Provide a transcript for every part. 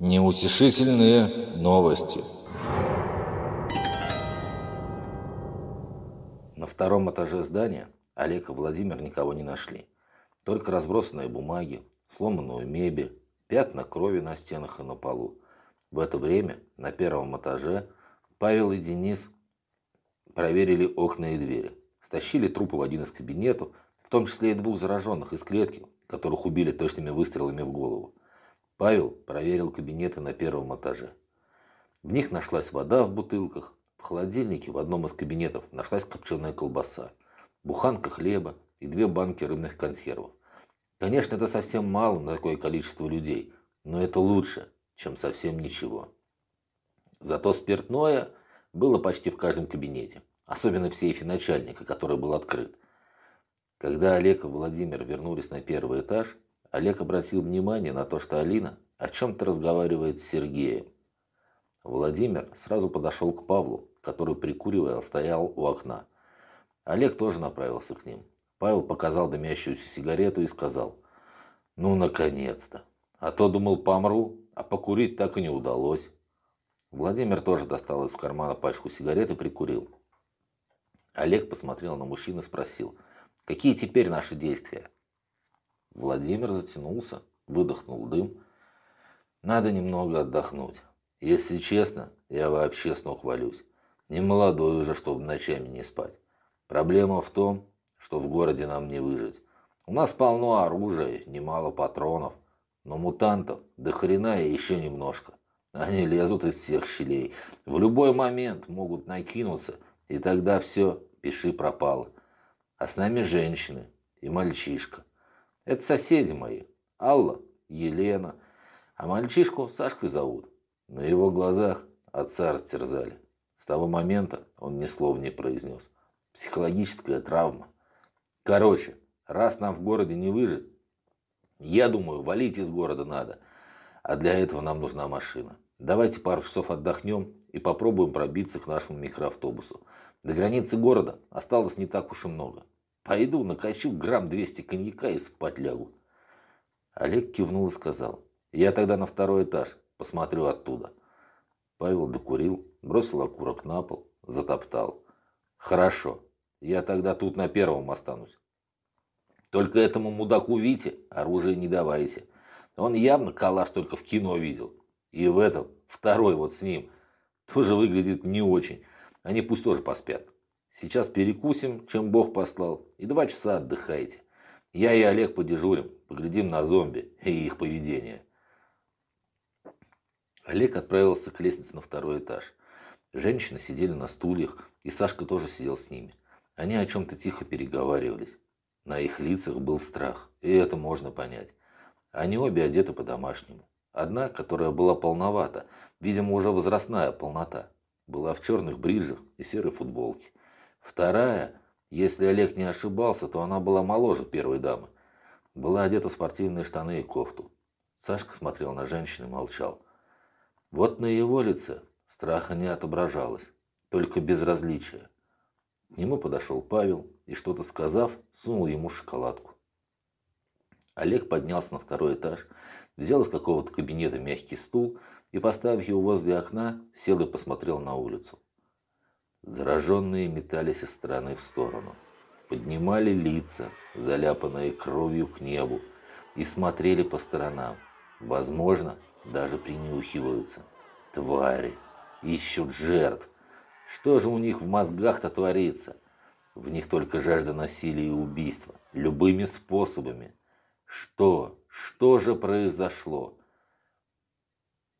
Неутешительные новости. На втором этаже здания Олег и Владимир никого не нашли. Только разбросанные бумаги, сломанную мебель, пятна крови на стенах и на полу. В это время на первом этаже Павел и Денис проверили окна и двери. Стащили трупы в один из кабинетов, в том числе и двух зараженных из клетки, которых убили точными выстрелами в голову. Павел проверил кабинеты на первом этаже. В них нашлась вода в бутылках, в холодильнике в одном из кабинетов нашлась копченая колбаса, буханка хлеба и две банки рыбных консервов. Конечно, это совсем мало на такое количество людей, но это лучше, чем совсем ничего. Зато спиртное было почти в каждом кабинете, особенно в сейфе начальника, который был открыт. Когда Олег и Владимир вернулись на первый этаж, Олег обратил внимание на то, что Алина о чем-то разговаривает с Сергеем. Владимир сразу подошел к Павлу, который, прикуривая, стоял у окна. Олег тоже направился к ним. Павел показал дымящуюся сигарету и сказал, «Ну, наконец-то! А то думал, помру, а покурить так и не удалось». Владимир тоже достал из кармана пачку сигарет и прикурил. Олег посмотрел на мужчину и спросил, «Какие теперь наши действия?» Владимир затянулся, выдохнул дым. Надо немного отдохнуть. Если честно, я вообще с ног валюсь. Не молодой уже, чтобы ночами не спать. Проблема в том, что в городе нам не выжить. У нас полно оружия, немало патронов. Но мутантов до хрена и еще немножко. Они лезут из всех щелей. В любой момент могут накинуться, и тогда все, пиши пропало. А с нами женщины и мальчишка. Это соседи мои. Алла, Елена. А мальчишку Сашкой зовут. На его глазах отца растерзали. С того момента он ни слова не произнес. Психологическая травма. Короче, раз нам в городе не выжить, я думаю, валить из города надо. А для этого нам нужна машина. Давайте пару часов отдохнем и попробуем пробиться к нашему микроавтобусу. До границы города осталось не так уж и много. Пойду накачу грамм 200 коньяка и спать лягу. Олег кивнул и сказал, я тогда на второй этаж, посмотрю оттуда. Павел докурил, бросил окурок на пол, затоптал. Хорошо, я тогда тут на первом останусь. Только этому мудаку Вите оружие не давайте. Он явно калаш только в кино видел. И в этом, второй вот с ним, тоже выглядит не очень. Они пусть тоже поспят. Сейчас перекусим, чем Бог послал, и два часа отдыхайте. Я и Олег подежурим, поглядим на зомби и их поведение. Олег отправился к лестнице на второй этаж. Женщины сидели на стульях, и Сашка тоже сидел с ними. Они о чем-то тихо переговаривались. На их лицах был страх, и это можно понять. Они обе одеты по-домашнему. Одна, которая была полновата, видимо, уже возрастная полнота, была в черных бриджах и серой футболке. Вторая, если Олег не ошибался, то она была моложе первой дамы. Была одета в спортивные штаны и кофту. Сашка смотрел на женщину и молчал. Вот на его лице страха не отображалось, только безразличие. К нему подошел Павел и, что-то сказав, сунул ему шоколадку. Олег поднялся на второй этаж, взял из какого-то кабинета мягкий стул и, поставив его возле окна, сел и посмотрел на улицу. Зараженные метались из стороны в сторону, поднимали лица, заляпанные кровью к небу, и смотрели по сторонам. Возможно, даже принюхиваются. Твари, ищут жертв. Что же у них в мозгах-то творится? В них только жажда насилия и убийства, любыми способами. Что? Что же произошло?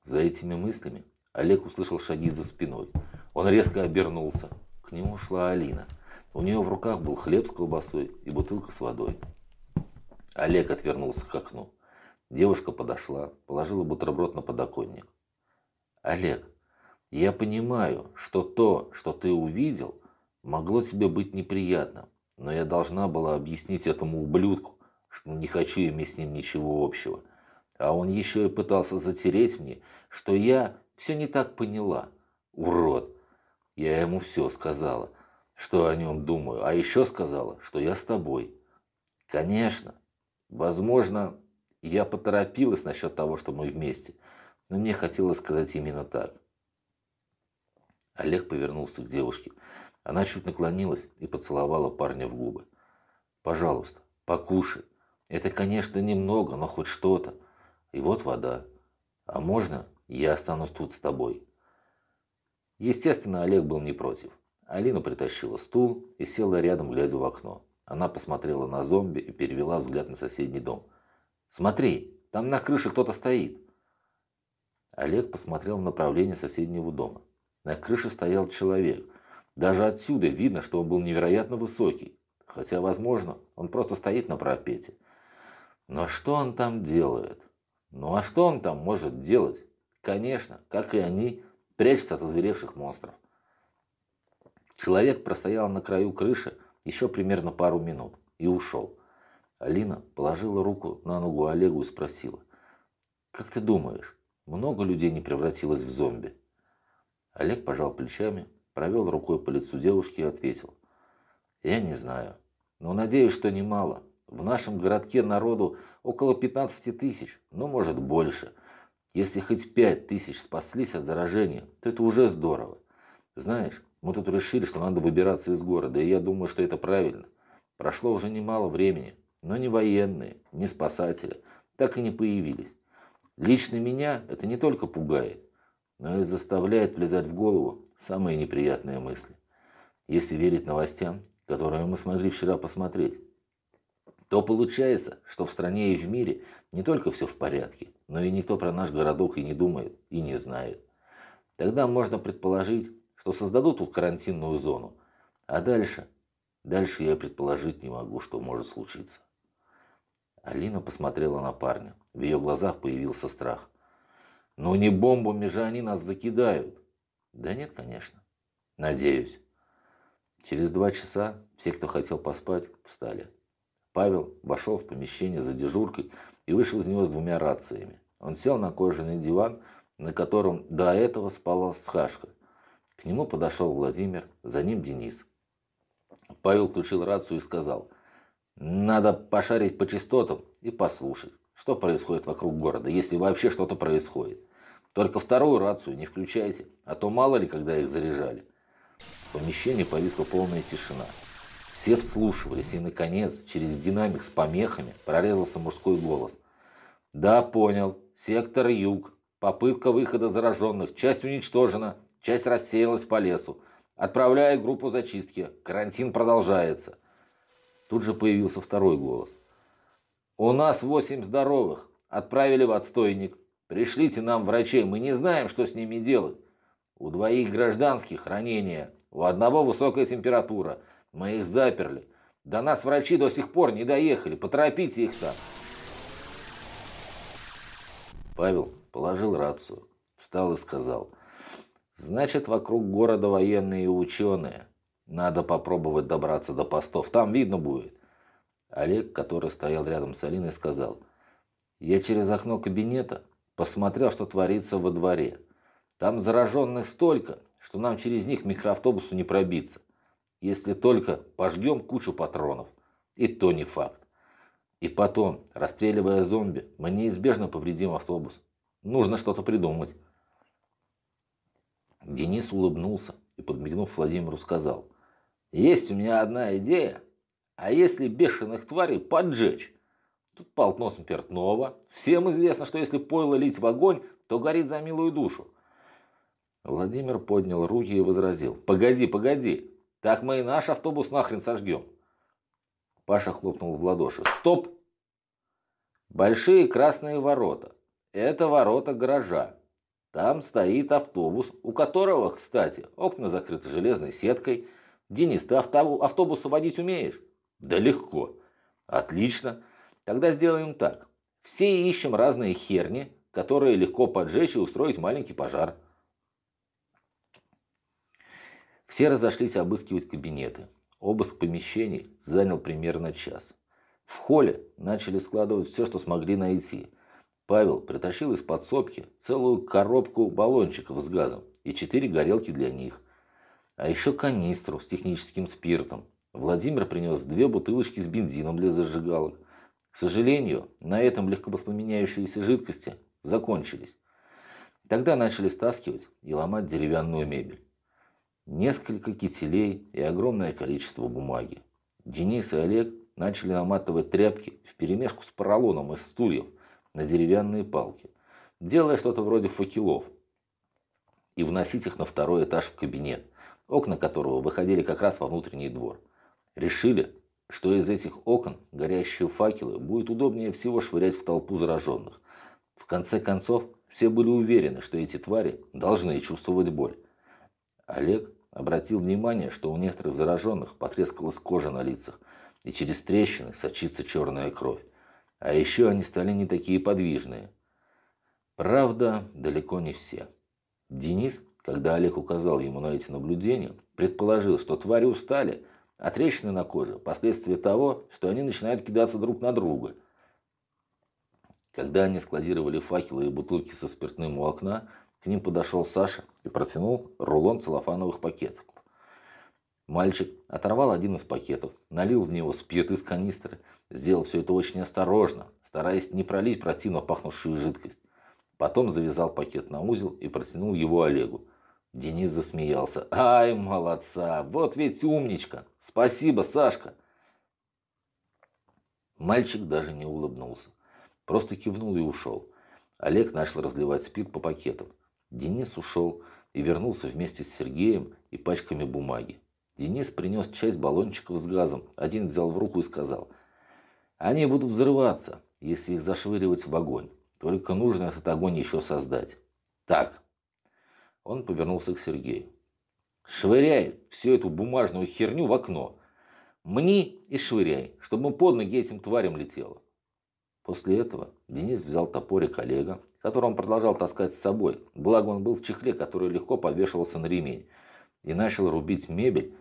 За этими мыслями Олег услышал шаги за спиной. Он резко обернулся. К нему шла Алина. У нее в руках был хлеб с колбасой и бутылка с водой. Олег отвернулся к окну. Девушка подошла, положила бутерброд на подоконник. «Олег, я понимаю, что то, что ты увидел, могло тебе быть неприятным, но я должна была объяснить этому ублюдку, что не хочу иметь с ним ничего общего. А он еще и пытался затереть мне, что я все не так поняла. Урод!» Я ему все сказала, что о нем думаю, а еще сказала, что я с тобой. Конечно, возможно, я поторопилась насчет того, что мы вместе, но мне хотелось сказать именно так. Олег повернулся к девушке. Она чуть наклонилась и поцеловала парня в губы. «Пожалуйста, покушай. Это, конечно, немного, но хоть что-то. И вот вода. А можно я останусь тут с тобой?» Естественно, Олег был не против. Алина притащила стул и села рядом, глядя в окно. Она посмотрела на зомби и перевела взгляд на соседний дом. «Смотри, там на крыше кто-то стоит!» Олег посмотрел в направлении соседнего дома. На крыше стоял человек. Даже отсюда видно, что он был невероятно высокий. Хотя, возможно, он просто стоит на парапете. Но что он там делает? Ну а что он там может делать? Конечно, как и они, прячется от озверевших монстров. Человек простоял на краю крыши еще примерно пару минут и ушел. Алина положила руку на ногу Олегу и спросила. «Как ты думаешь, много людей не превратилось в зомби?» Олег пожал плечами, провел рукой по лицу девушки и ответил. «Я не знаю, но надеюсь, что немало. В нашем городке народу около 15 тысяч, но может больше. Если хоть 5 тысяч спаслись от заражения, то это уже здорово. Знаешь, мы тут решили, что надо выбираться из города, и я думаю, что это правильно. Прошло уже немало времени, но ни военные, ни спасатели так и не появились. Лично меня это не только пугает, но и заставляет влезать в голову самые неприятные мысли. Если верить новостям, которые мы смогли вчера посмотреть, то получается, что в стране и в мире не только все в порядке, но и никто про наш городок и не думает, и не знает. Тогда можно предположить, что создадут тут карантинную зону. А дальше? Дальше я предположить не могу, что может случиться. Алина посмотрела на парня. В ее глазах появился страх. «Но не бомбами же они нас закидают!» «Да нет, конечно. Надеюсь». Через два часа все, кто хотел поспать, встали. Павел вошел в помещение за дежуркой и вышел из него с двумя рациями. Он сел на кожаный диван, на котором до этого спала Схашка. К нему подошел Владимир, за ним Денис. Павел включил рацию и сказал, «Надо пошарить по частотам и послушать, что происходит вокруг города, если вообще что-то происходит. Только вторую рацию не включайте, а то мало ли, когда их заряжали». В помещении повисла полная тишина. Все вслушивались, и, наконец, через динамик с помехами прорезался мужской голос. «Да, понял. Сектор Юг. Попытка выхода зараженных. Часть уничтожена. Часть рассеялась по лесу. Отправляю группу зачистки. Карантин продолжается. Тут же появился второй голос. У нас восемь здоровых. Отправили в отстойник. Пришлите нам врачей. Мы не знаем, что с ними делать. У двоих гражданских ранения. У одного высокая температура. Мы их заперли. До нас врачи до сих пор не доехали. Поторопите их там. Павел положил рацию, встал и сказал – Значит, вокруг города военные и ученые. Надо попробовать добраться до постов, там видно будет. Олег, который стоял рядом с Алиной, сказал, «Я через окно кабинета посмотрел, что творится во дворе. Там зараженных столько, что нам через них микроавтобусу не пробиться. Если только пожгем кучу патронов. И то не факт. И потом, расстреливая зомби, мы неизбежно повредим автобус. Нужно что-то придумать». Денис улыбнулся и, подмигнув Владимиру, сказал, «Есть у меня одна идея. А если бешеных тварей поджечь? Тут полтно спиртного. Всем известно, что если пойло лить в огонь, то горит за милую душу». Владимир поднял руки и возразил, «Погоди, погоди, так мы и наш автобус нахрен сожгем». Паша хлопнул в ладоши, «Стоп! Большие красные ворота. Это ворота гаража. Там стоит автобус, у которого, кстати, окна закрыты железной сеткой. Денис, ты автобус водить умеешь? Да легко. Отлично. Тогда сделаем так. Все ищем разные херни, которые легко поджечь и устроить маленький пожар. Все разошлись обыскивать кабинеты. Обыск помещений занял примерно час. В холле начали складывать все, что смогли найти – Павел притащил из подсобки целую коробку баллончиков с газом и четыре горелки для них. А еще канистру с техническим спиртом. Владимир принес две бутылочки с бензином для Тогда начали стаскивать и ломать деревянную мебель. Несколько кителей и огромное количество бумаги. Денис и Олег начали наматывать тряпки вперемешку с поролоном из стульев на деревянные палки, делая что-то вроде факелов, и вносить их на второй этаж в кабинет, окна которого выходили как раз во внутренний двор. Решили, что из этих окон горящие факелы будет удобнее всего швырять в толпу зараженных. В конце концов, все были уверены, что эти твари должны чувствовать боль. Олег обратил внимание, что у некоторых зараженных потрескалась кожа на лицах, и через трещины сочится черная кровь. А еще они стали не такие подвижные. Правда, далеко не все. Денис, когда Олег указал ему на эти наблюдения, предположил, что твари устали, а трещины на коже – последствия того, что они начинают кидаться друг на друга. Когда они складировали факелы и бутылки со спиртным у окна, к ним подошел Саша и протянул рулон целлофановых пакетов. Мальчик оторвал один из пакетов, налил в него спирт из канистры, сделал все это очень осторожно, стараясь не пролить противно пахнувшую жидкость. Потом завязал пакет на узел и протянул его Олегу. Денис засмеялся. «Ай, молодца! Вот ведь умничка! Спасибо, Сашка!» Мальчик даже не улыбнулся. Просто кивнул и ушел. Олег начал разливать спирт по пакетам. Денис ушел и вернулся вместе с Сергеем и пачками бумаги. Денис принес часть баллончиков с газом. Один взял в руку и сказал, «Они будут взрываться, если их зашвыривать в огонь. Только нужно этот огонь еще создать. Так». Он повернулся к Сергею. «Швыряй всю эту бумажную херню в окно. Мни и швыряй, чтобы под ноги этим тварям летело. После этого Денис взял топорик Олега, который он продолжал таскать с собой, благо он был в чехле, который легко подвешивался на ремень, и начал рубить мебель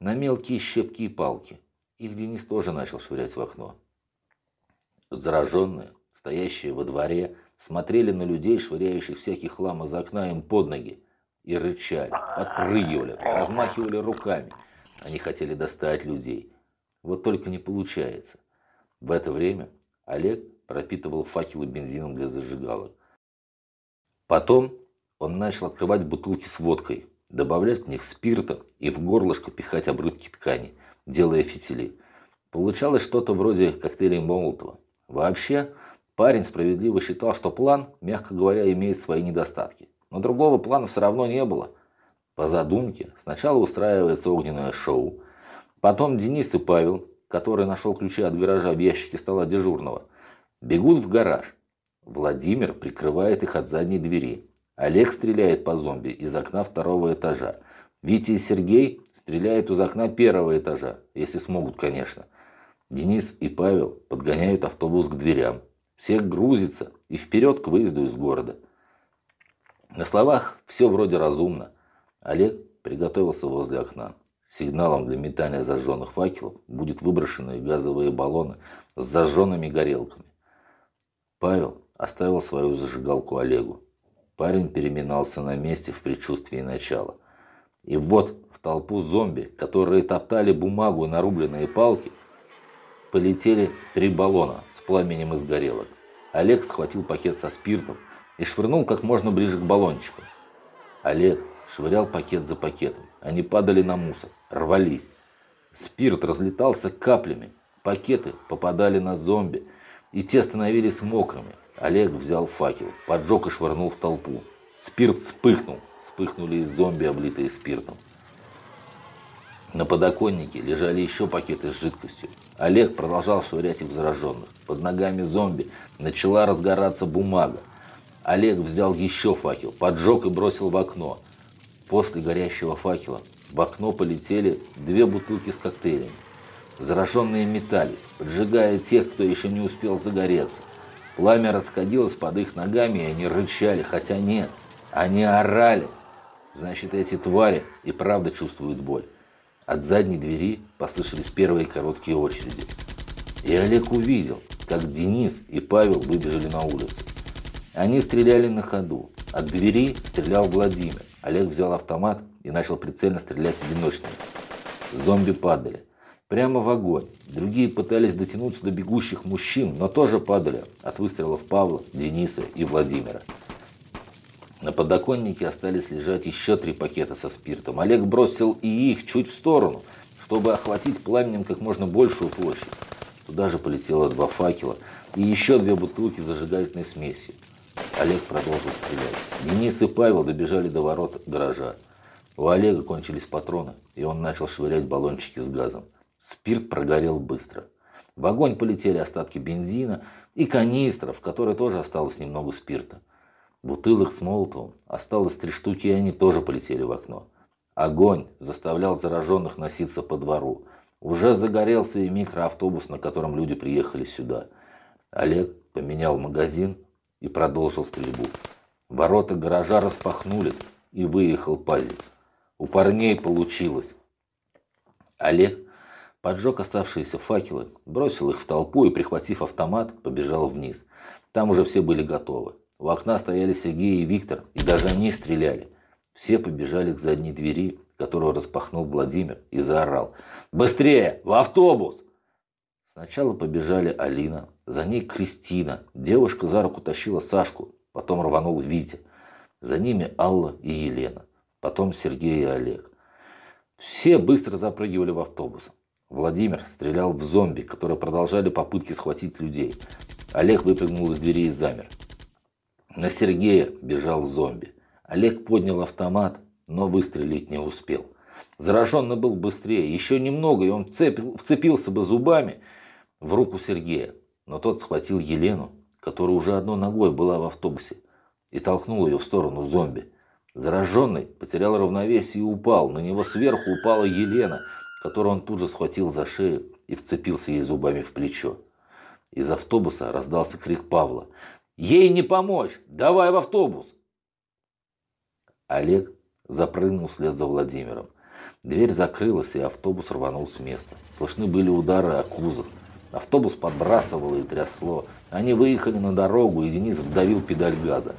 на мелкие щепки и палки. Их Денис тоже начал швырять в окно. Зараженные, стоящие во дворе, смотрели на людей, швыряющих всякий хлам из окна им под ноги, и рычали, подпрыгивали, размахивали руками. Они хотели достать людей. Вот только не получается. В это время Олег пропитывал факелы бензином для зажигалок. Потом он начал открывать бутылки с водкой, добавлять в них спирта и в горлышко пихать обрывки ткани, делая фитили. Получалось что-то вроде коктейлей Молотова. Вообще, парень справедливо считал, что план, мягко говоря, имеет свои недостатки. Но другого плана все равно не было. По задумке, сначала устраивается огненное шоу, потом Денис и Павел который нашел ключи от гаража в ящике стола дежурного, бегут в гараж. Владимир прикрывает их от задней двери. Олег стреляет по зомби из окна второго этажа. Витя и Сергей стреляют из окна первого этажа, если смогут, конечно. Денис и Павел подгоняют автобус к дверям. Всех грузится и вперед к выезду из города. На словах все вроде разумно. Олег приготовился возле окна. Сигналом для метания зажженных факелов будет выброшенные газовые баллоны с зажженными горелками. Павел оставил свою зажигалку Олегу. Парень переминался на месте в предчувствии начала. И вот в толпу зомби, которые топтали бумагу и нарубленные палки, полетели три баллона с пламенем из горелок. Олег схватил пакет со спиртом и швырнул как можно ближе к баллончику. Олег швырял пакет за пакетом. Они падали на мусор, рвались. Спирт разлетался каплями, пакеты попадали на зомби, и те становились мокрыми. Олег взял факел, поджег и швырнул в толпу. Спирт вспыхнул, вспыхнули и зомби, облитые спиртом. На подоконнике лежали еще пакеты с жидкостью. Олег продолжал швырять их в зараженных. Под ногами зомби начала разгораться бумага. Олег взял еще факел, поджег и бросил в окно. После горящего факела в окно полетели две бутылки с коктейлями. Зараженные метались, поджигая тех, кто еще не успел загореться. Пламя расходилось под их ногами, и они рычали, хотя нет, они орали. Значит, эти твари и правда чувствуют боль. От задней двери послышались первые короткие очереди. И Олег увидел, как Денис и Павел выбежали на улицу. Они стреляли на ходу. От двери стрелял Владимир. Олег взял автомат и начал прицельно стрелять одиночными. Зомби падали. Прямо в огонь. Другие пытались дотянуться до бегущих мужчин, но тоже падали от выстрелов Павла, Дениса и Владимира. На подоконнике остались лежать еще три пакета со спиртом. Олег бросил и их чуть в сторону, чтобы охватить пламенем как можно большую площадь. Туда же полетело два факела и еще две бутылки с зажигательной смесью. Олег продолжил стрелять. Денис и Павел добежали до ворот гаража. У Олега кончились патроны, и он начал швырять баллончики с газом. Спирт прогорел быстро. В огонь полетели остатки бензина и канистра, в которой тоже осталось немного спирта. Бутылок с молотовым осталось три штуки, и они тоже полетели в окно. Огонь заставлял зараженных носиться по двору. Уже загорелся и микроавтобус, на котором люди приехали сюда. Олег поменял магазин и продолжил стрельбу. Ворота гаража распахнули, и выехал пазик. У парней получилось. Олег поджег оставшиеся факелы, бросил их в толпу и, прихватив автомат, побежал вниз. Там уже все были готовы. У окна стояли Сергей и Виктор, и даже они стреляли. Все побежали к задней двери, которую распахнул Владимир, и заорал. «Быстрее! В автобус!» Сначала побежали Алина, за ней Кристина. Девушка за руку тащила Сашку, потом рванул Витя. За ними Алла и Елена, потом Сергей и Олег. Все быстро запрыгивали в автобус. Владимир стрелял в зомби, которые продолжали попытки схватить людей. Олег выпрыгнул из двери и замер. На Сергея бежал зомби. Олег поднял автомат, но выстрелить не успел. Зараженный был быстрее. Еще немного, и он вцепил, вцепился бы зубами в руку Сергея. Но тот схватил Елену, которая уже одной ногой была в автобусе, и толкнул ее в сторону зомби. Зараженный потерял равновесие и упал. На него сверху упала Елена, которую он тут же схватил за шею и вцепился ей зубами в плечо. Из автобуса раздался крик Павла. Ей не помочь! Давай в автобус!» Олег запрыгнул вслед за Владимиром. Дверь закрылась, и автобус рванул с места. Слышны были удары о кузов. Автобус подбрасывало и трясло. Они выехали на дорогу, и Денис вдавил педаль газа.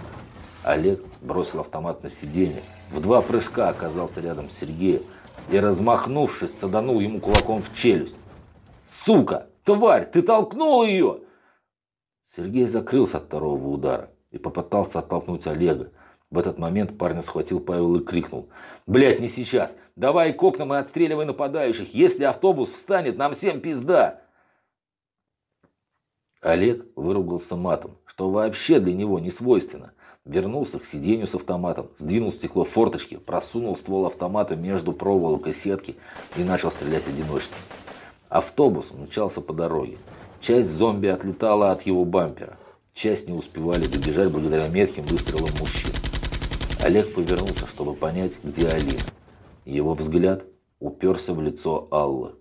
Олег бросил автомат на сиденье. В два прыжка оказался рядом с Сергеем и, размахнувшись, саданул ему кулаком в челюсть. «Сука! Тварь! Ты толкнул ее!» Сергей закрылся от второго удара и попытался оттолкнуть Олега. В этот момент парня схватил Павел и крикнул. «Блядь, не сейчас! Давай к окнам и отстреливай нападающих! Если автобус встанет, нам всем пизда!» Олег выругался матом, что вообще для него не свойственно. Вернулся к сиденью с автоматом, сдвинул стекло форточки, просунул ствол автомата между проволокой сетки и начал стрелять одиночно. Автобус мчался по дороге. Часть зомби отлетала от его бампера. Часть не успевали добежать благодаря метким выстрелам мужчин. Олег повернулся, чтобы понять, где Алина. Его взгляд уперся в лицо Аллы.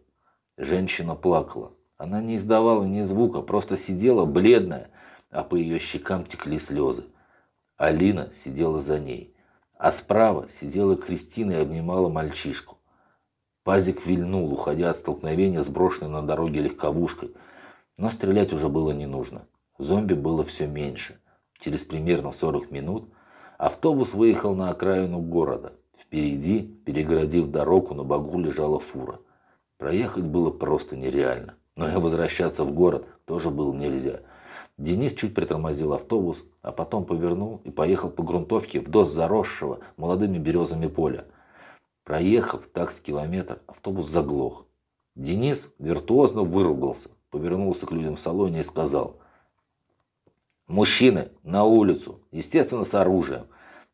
Женщина плакала. Она не издавала ни звука, просто сидела бледная, а по ее щекам текли слезы. Алина сидела за ней, а справа сидела Кристина и обнимала мальчишку. Пазик вильнул, уходя от столкновения с брошенной на дороге легковушкой – но стрелять уже было не нужно. Зомби было все меньше. Через примерно 40 минут автобус выехал на окраину города. Впереди, перегородив дорогу, на багу лежала фура. Проехать было просто нереально. Но и возвращаться в город тоже было нельзя. Денис чуть притормозил автобус, а потом повернул и поехал по грунтовке вдоль заросшего молодыми березами поля. Проехав так с километр, автобус заглох. Денис виртуозно выругался повернулся к людям в салоне и сказал. «Мужчины, на улицу, естественно, с оружием.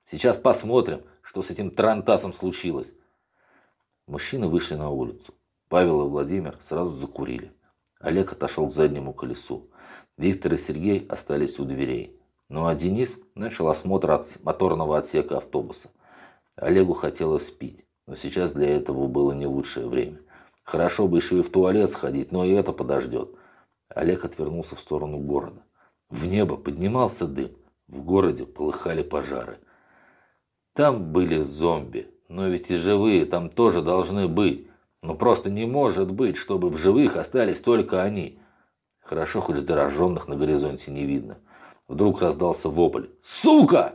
Сейчас посмотрим, что с этим трантасом случилось». Мужчины вышли на улицу. Павел и Владимир сразу закурили. Олег отошел к заднему колесу. Виктор и Сергей остались у дверей. Ну а Денис начал осмотр от моторного отсека автобуса. Олегу хотелось пить, но сейчас для этого было не лучшее время. Хорошо бы еще и в туалет сходить, но и это подождет. Олег отвернулся в сторону города. В небо поднимался дым. В городе полыхали пожары. Там были зомби. Но ведь и живые там тоже должны быть. Но просто не может быть, чтобы в живых остались только они. Хорошо, хоть зараженных на горизонте не видно. Вдруг раздался вопль. «Сука!»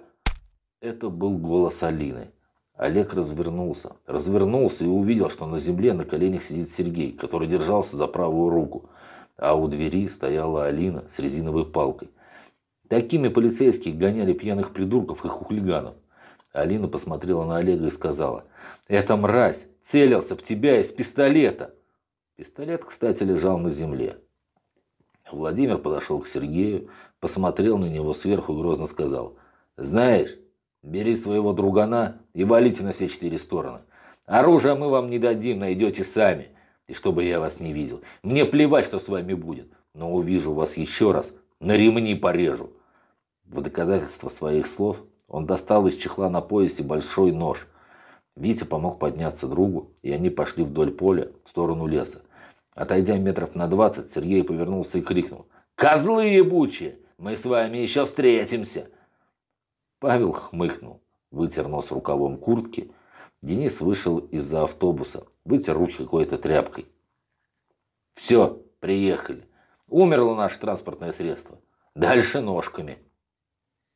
Это был голос Алины. Олег развернулся. Развернулся и увидел, что на земле на коленях сидит Сергей, который держался за правую руку. А у двери стояла Алина с резиновой палкой. Такими полицейские гоняли пьяных придурков и хулиганов. Алина посмотрела на Олега и сказала, «Это мразь целился в тебя из пистолета». Пистолет, кстати, лежал на земле. Владимир подошел к Сергею, посмотрел на него сверху и грозно сказал, «Знаешь, бери своего другана и валите на все четыре стороны. Оружие мы вам не дадим, найдете сами. И чтобы я вас не видел. Мне плевать, что с вами будет. Но увижу вас еще раз, на ремни порежу». В доказательство своих слов он достал из чехла на поясе большой нож. Витя помог подняться другу, и они пошли вдоль поля в сторону леса. Отойдя метров на двадцать, Сергей повернулся и крикнул. «Козлы ебучие! Мы с вами еще встретимся!» Павел хмыкнул, вытер нос рукавом куртки. Денис вышел из-за автобуса, вытер руки какой-то тряпкой. «Все, приехали. Умерло наше транспортное средство. Дальше ножками».